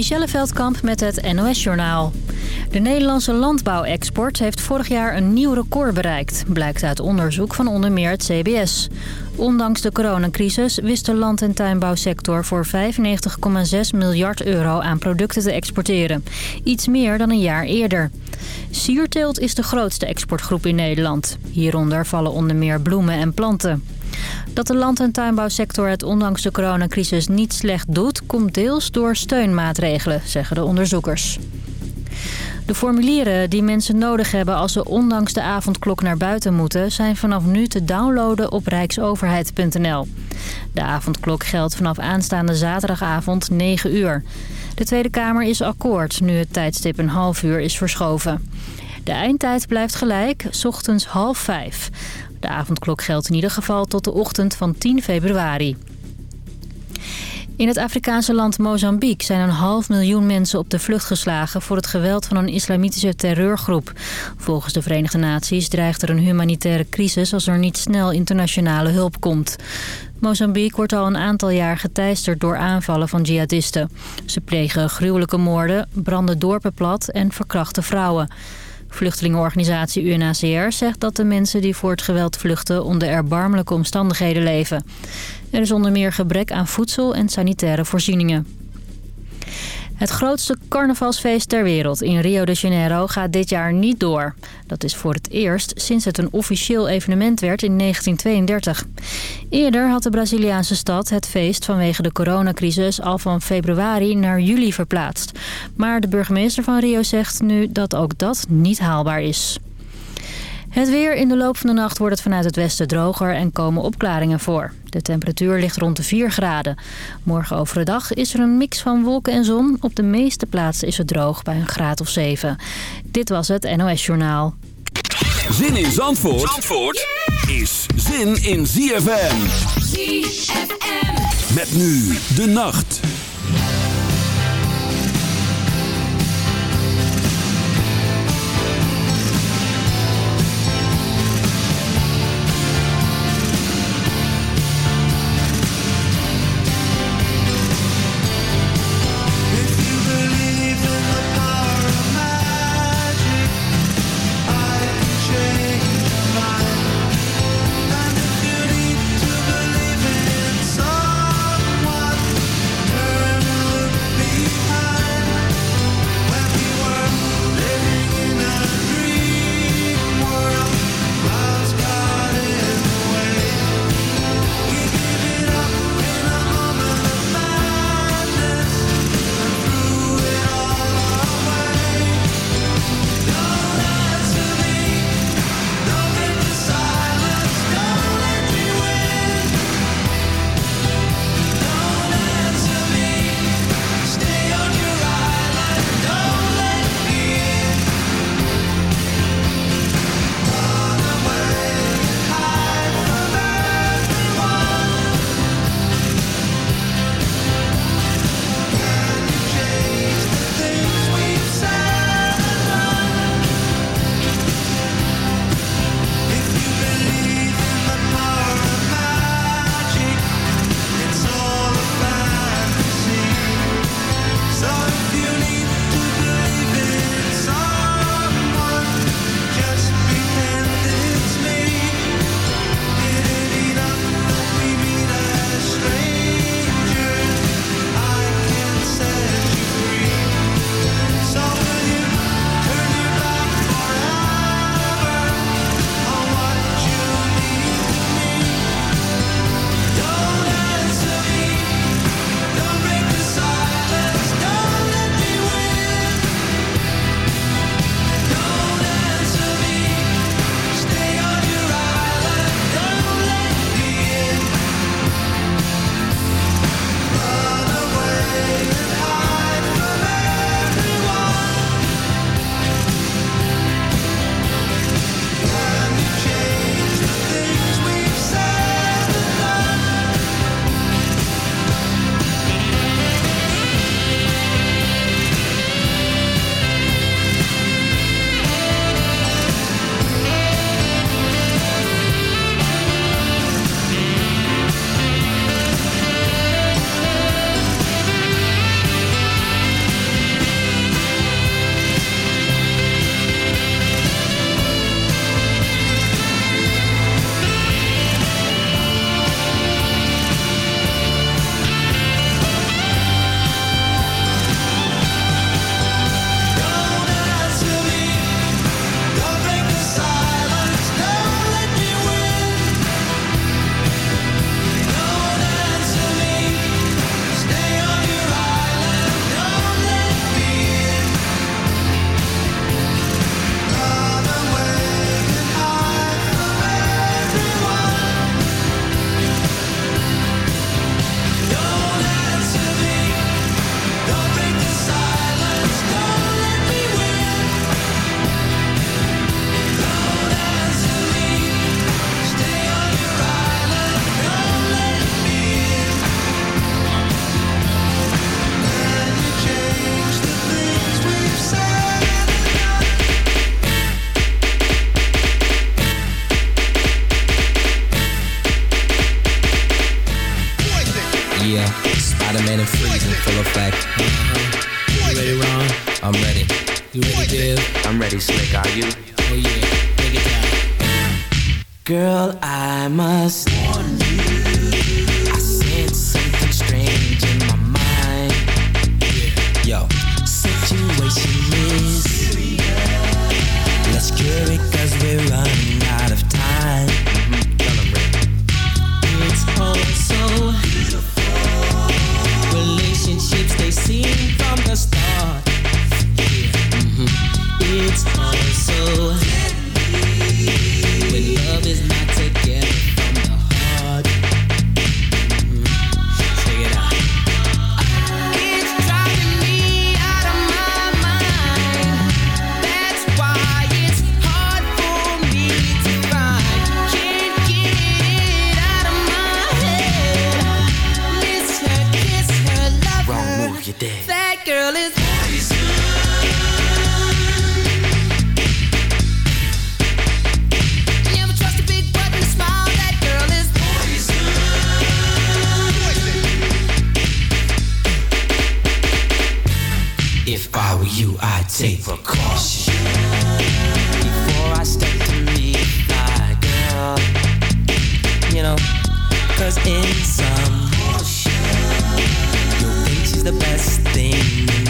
Michelle Veldkamp met het NOS-journaal. De Nederlandse landbouwexport heeft vorig jaar een nieuw record bereikt... blijkt uit onderzoek van onder meer het CBS. Ondanks de coronacrisis wist de land- en tuinbouwsector... voor 95,6 miljard euro aan producten te exporteren. Iets meer dan een jaar eerder. Sierteelt is de grootste exportgroep in Nederland. Hieronder vallen onder meer bloemen en planten. Dat de land- en tuinbouwsector het ondanks de coronacrisis niet slecht doet... komt deels door steunmaatregelen, zeggen de onderzoekers. De formulieren die mensen nodig hebben als ze ondanks de avondklok naar buiten moeten... zijn vanaf nu te downloaden op rijksoverheid.nl. De avondklok geldt vanaf aanstaande zaterdagavond 9 uur. De Tweede Kamer is akkoord nu het tijdstip een half uur is verschoven. De eindtijd blijft gelijk, ochtends half vijf. De avondklok geldt in ieder geval tot de ochtend van 10 februari. In het Afrikaanse land Mozambique zijn een half miljoen mensen op de vlucht geslagen... voor het geweld van een islamitische terreurgroep. Volgens de Verenigde Naties dreigt er een humanitaire crisis... als er niet snel internationale hulp komt. Mozambique wordt al een aantal jaar geteisterd door aanvallen van jihadisten. Ze plegen gruwelijke moorden, branden dorpen plat en verkrachten vrouwen. Vluchtelingenorganisatie UNHCR zegt dat de mensen die voor het geweld vluchten onder erbarmelijke omstandigheden leven. Er is onder meer gebrek aan voedsel en sanitaire voorzieningen. Het grootste carnavalsfeest ter wereld in Rio de Janeiro gaat dit jaar niet door. Dat is voor het eerst sinds het een officieel evenement werd in 1932. Eerder had de Braziliaanse stad het feest vanwege de coronacrisis al van februari naar juli verplaatst. Maar de burgemeester van Rio zegt nu dat ook dat niet haalbaar is. Het weer in de loop van de nacht wordt het vanuit het westen droger en komen opklaringen voor. De temperatuur ligt rond de 4 graden. Morgen overdag is er een mix van wolken en zon. Op de meeste plaatsen is het droog bij een graad of 7. Dit was het NOS Journaal. Zin in Zandvoort, Zandvoort is zin in ZFM. ZFM. Met nu de nacht. If I were you, I'd take precautions before I step to meet my girl. You know, cause in some, your bitch is the best thing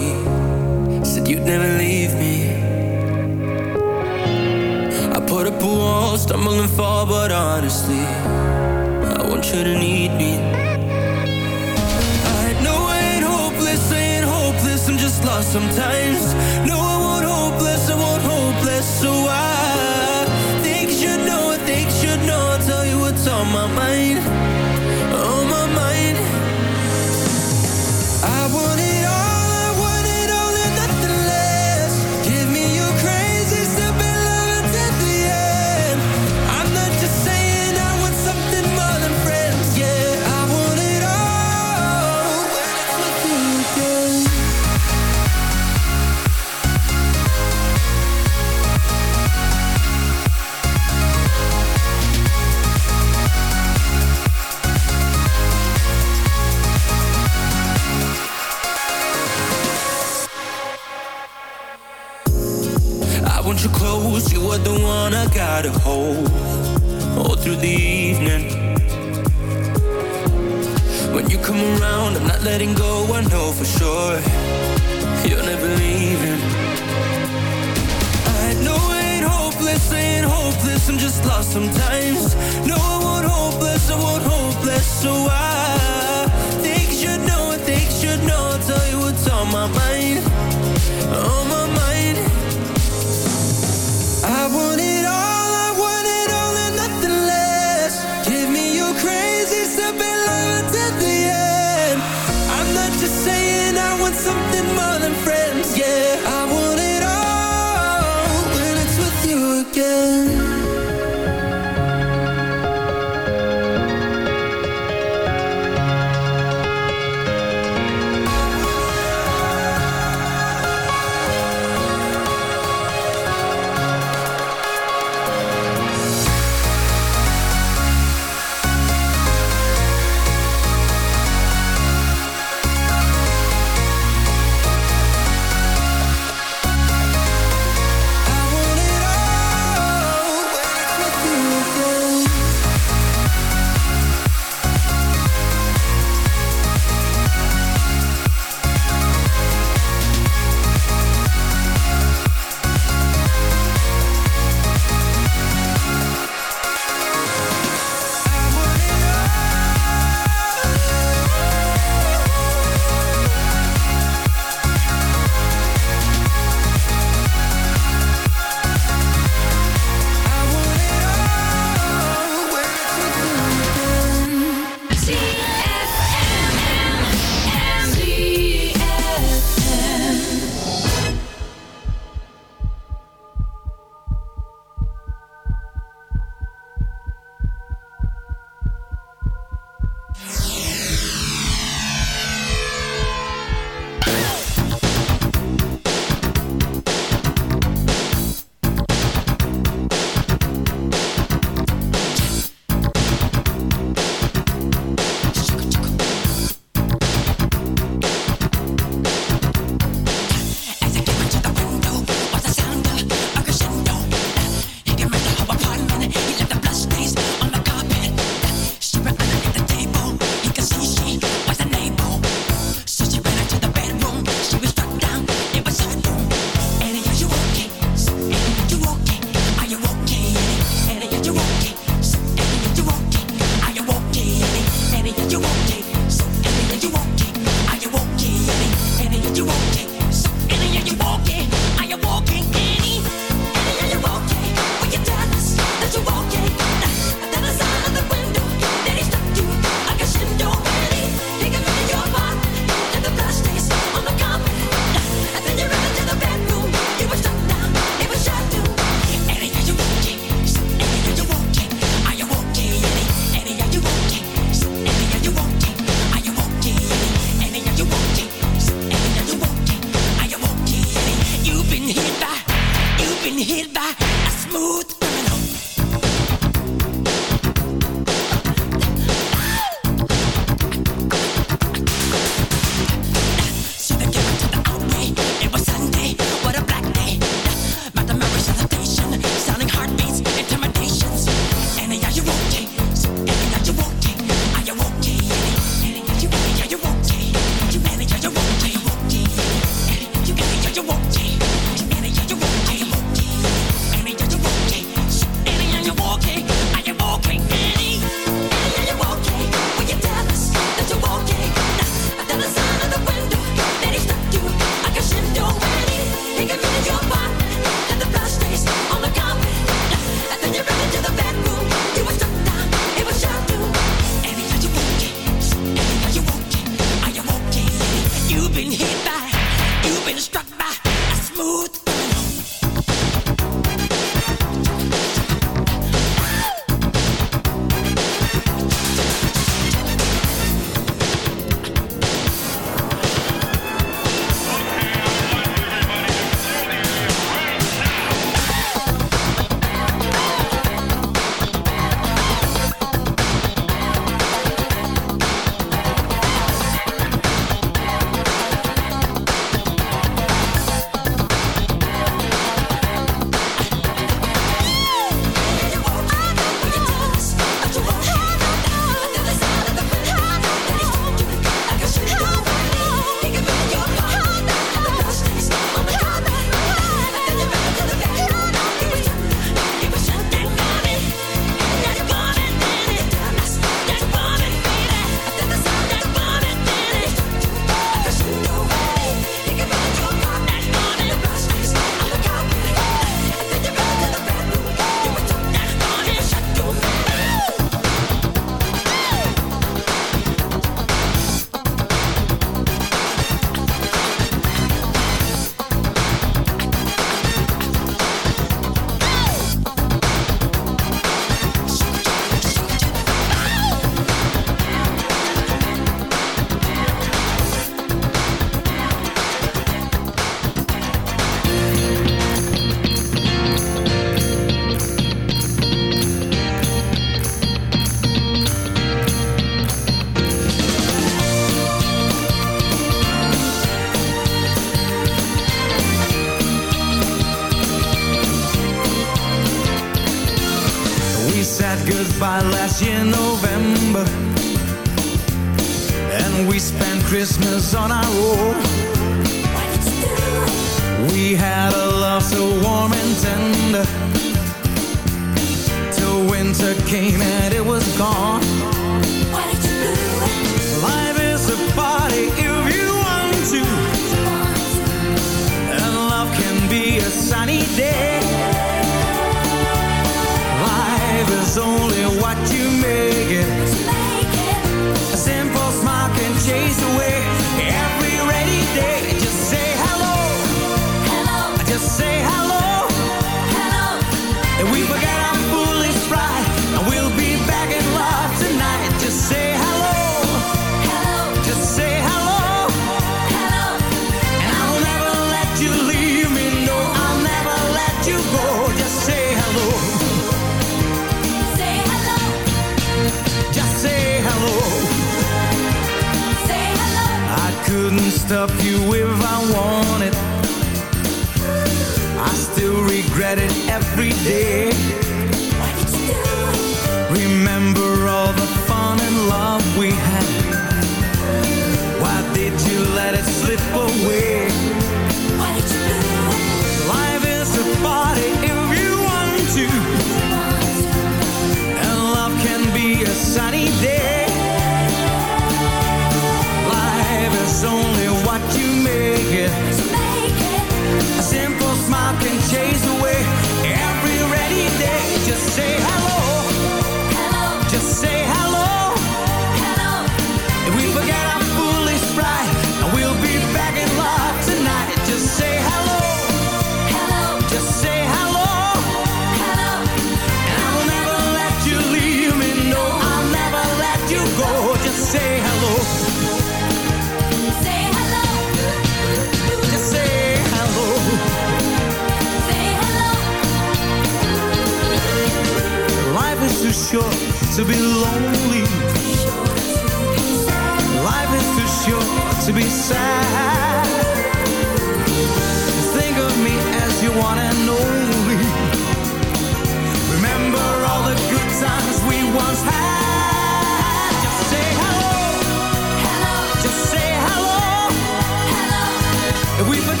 If we forget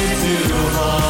too far.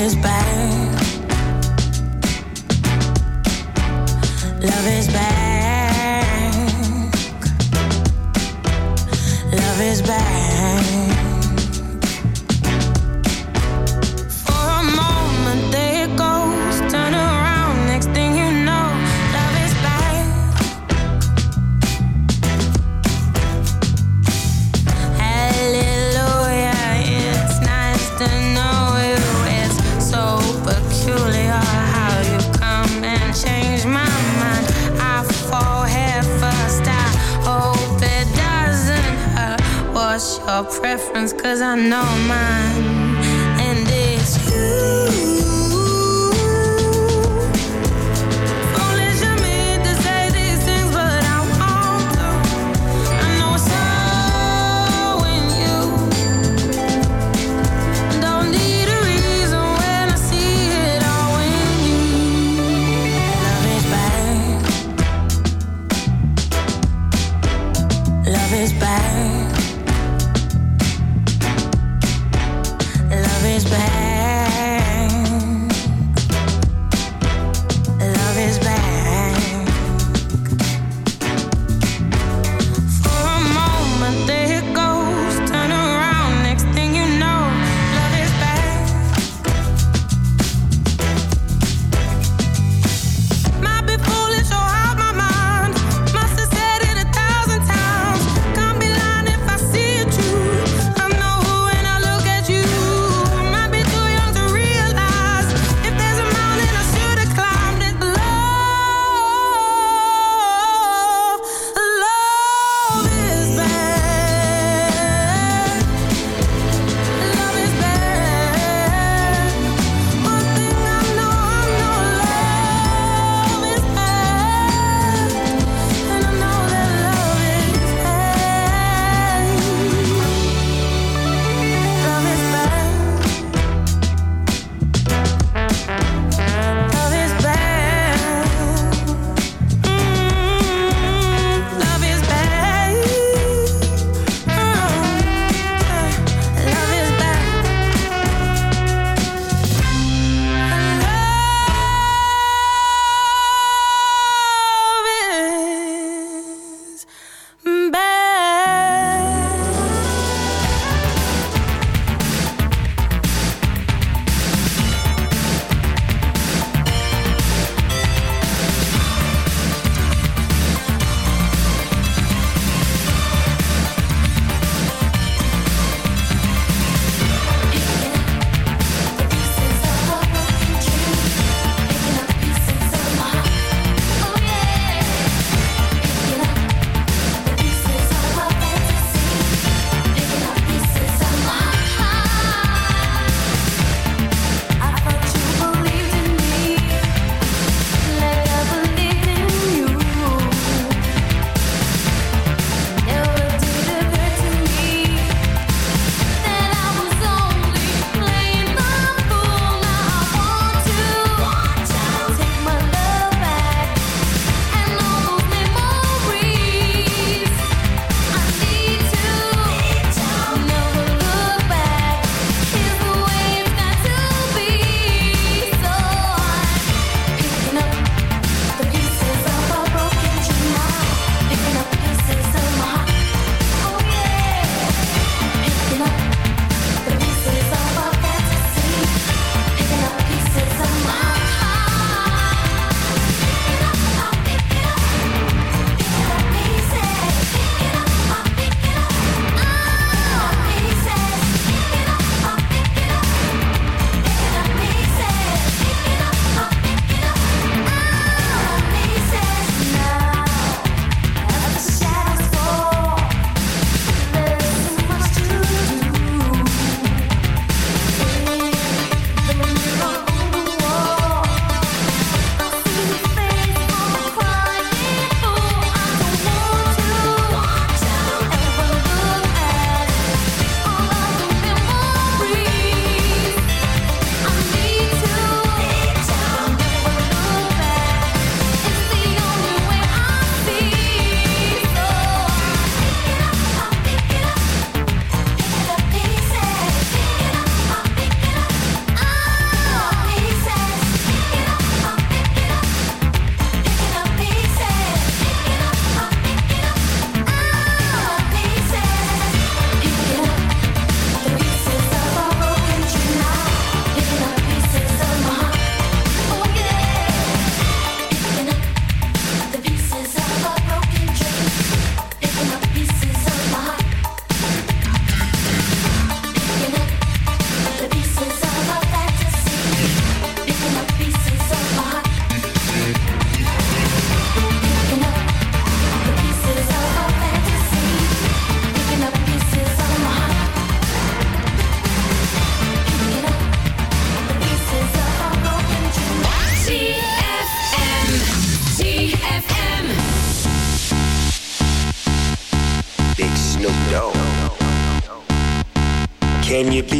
Is back. не пить.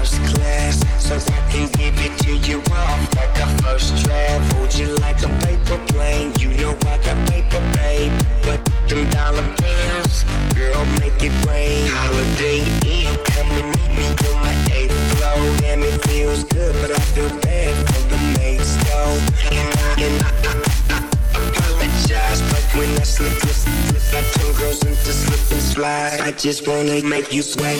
So I can give it to you off like a first draft. Hold you like a paper plane. You know I got paper, babe. But them dollar bills, girl, make it rain. Holiday Inn, come and meet me on my eighth floor. Damn, it feels good, but I feel bad for the mates, though. And I, and I, I, I apologize, but when I slip, slip, slip, I turn girls into slip and slide. I just wanna make you sweat.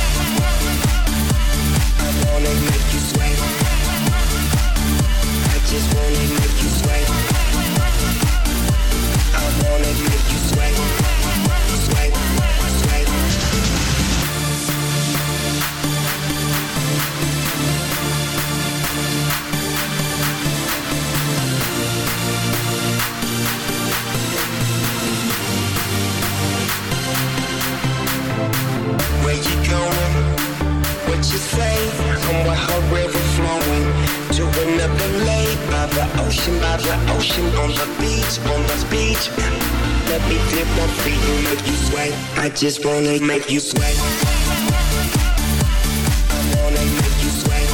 Me my feet and make you sweat. I just wanna make you sweat. I wanna make you sweat.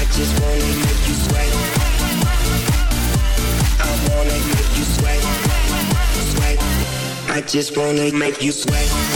I just wanna make you sweat. I wanna make you sweat. Sweat. I just wanna make you sweat.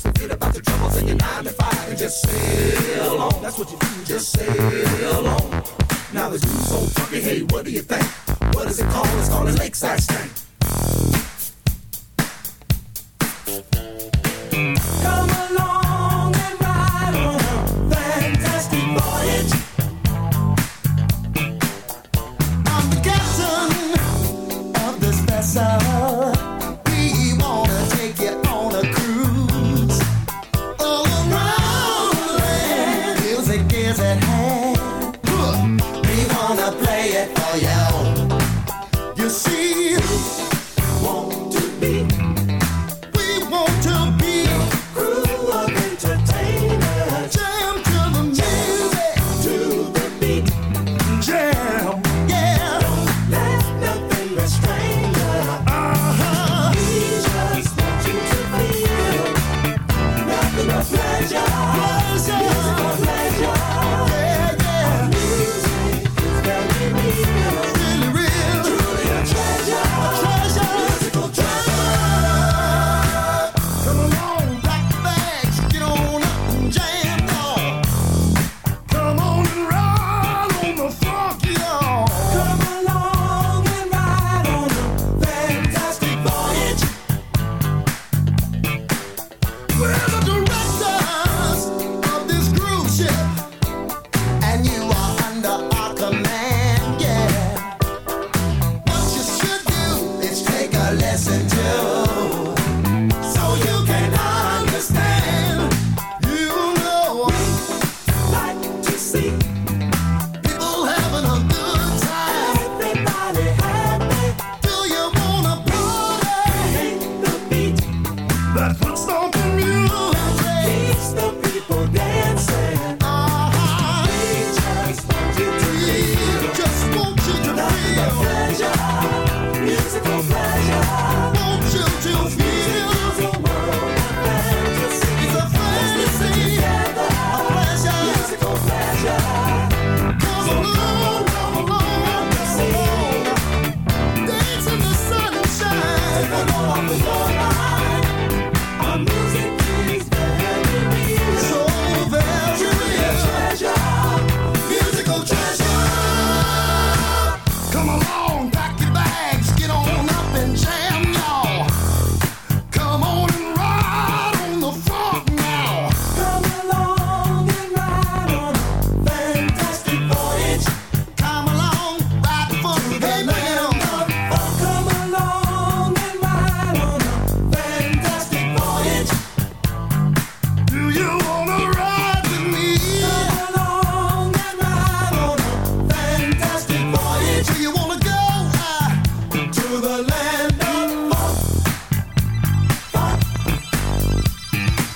Come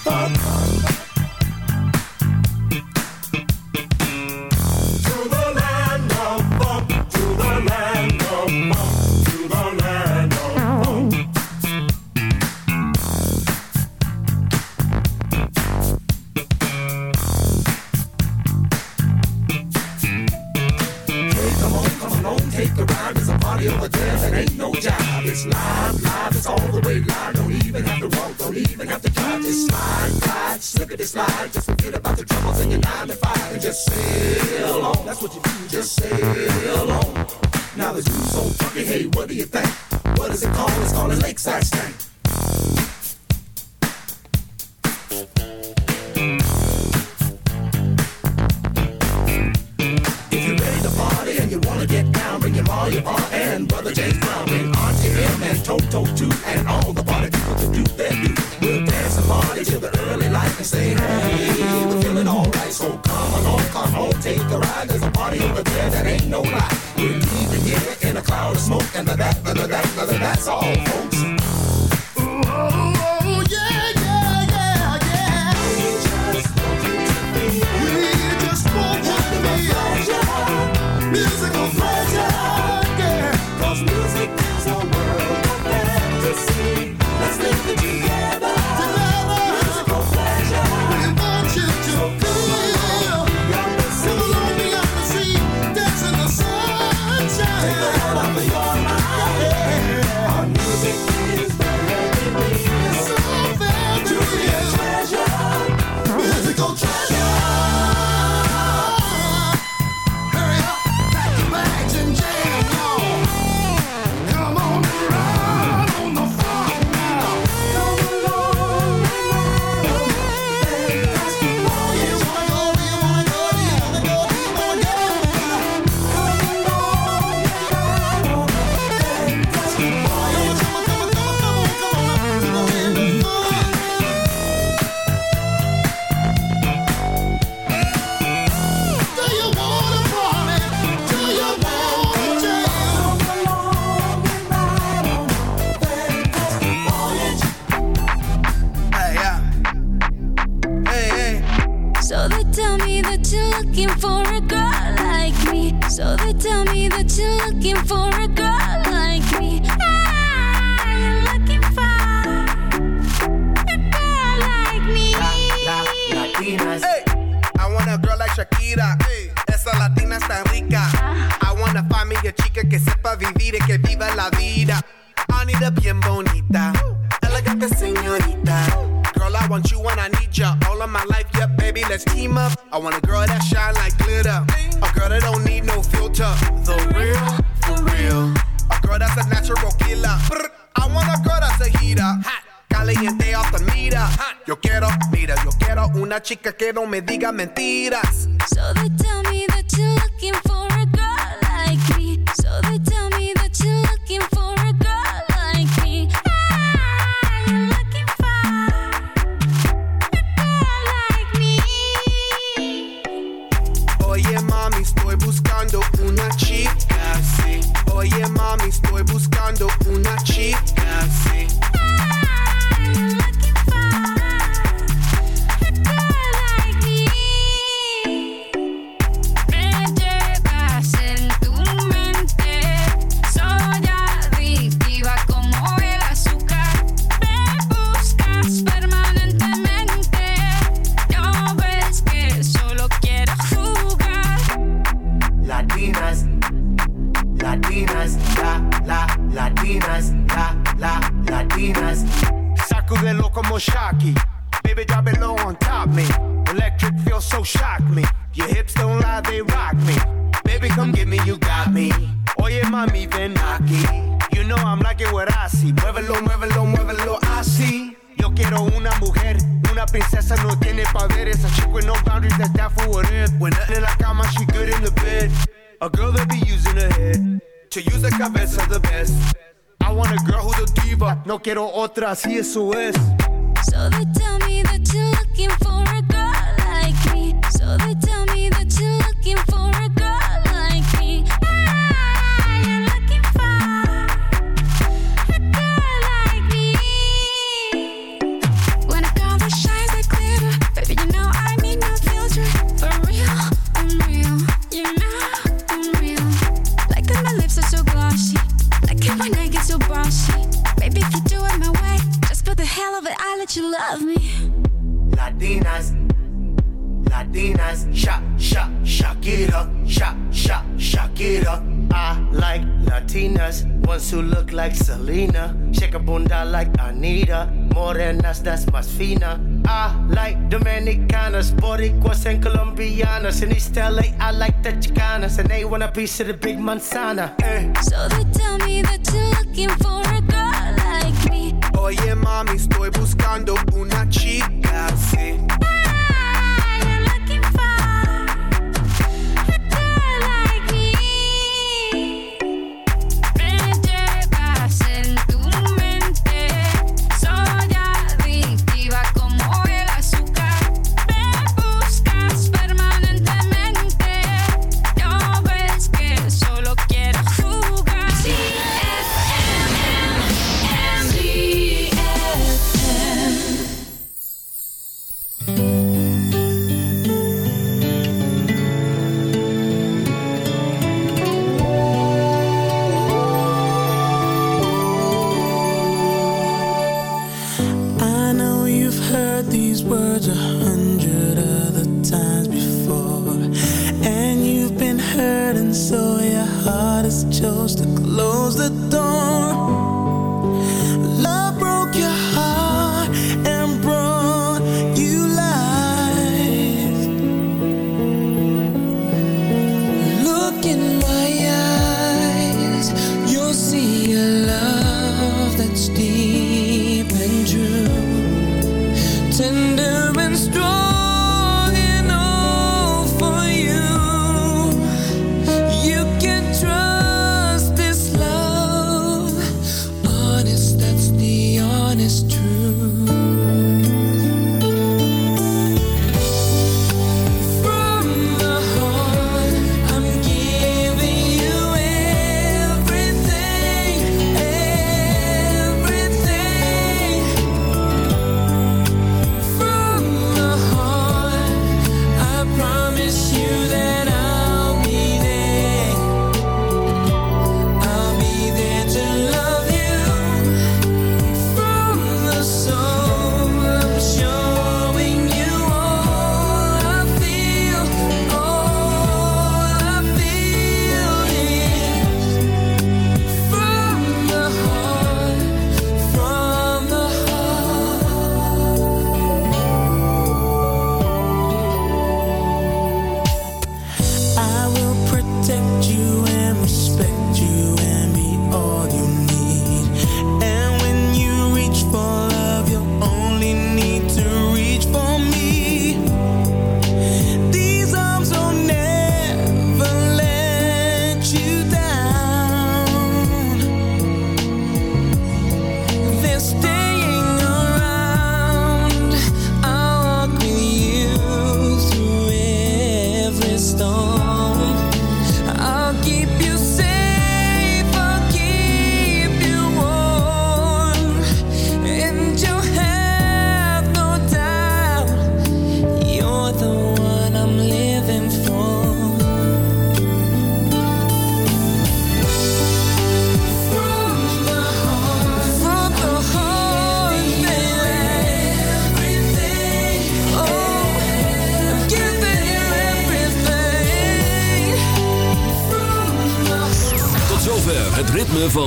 To atrás y eso es. piece of the big manzana. Eh. So they tell me that you're looking for a girl like me. Oye, mami, estoy buscando una chica así.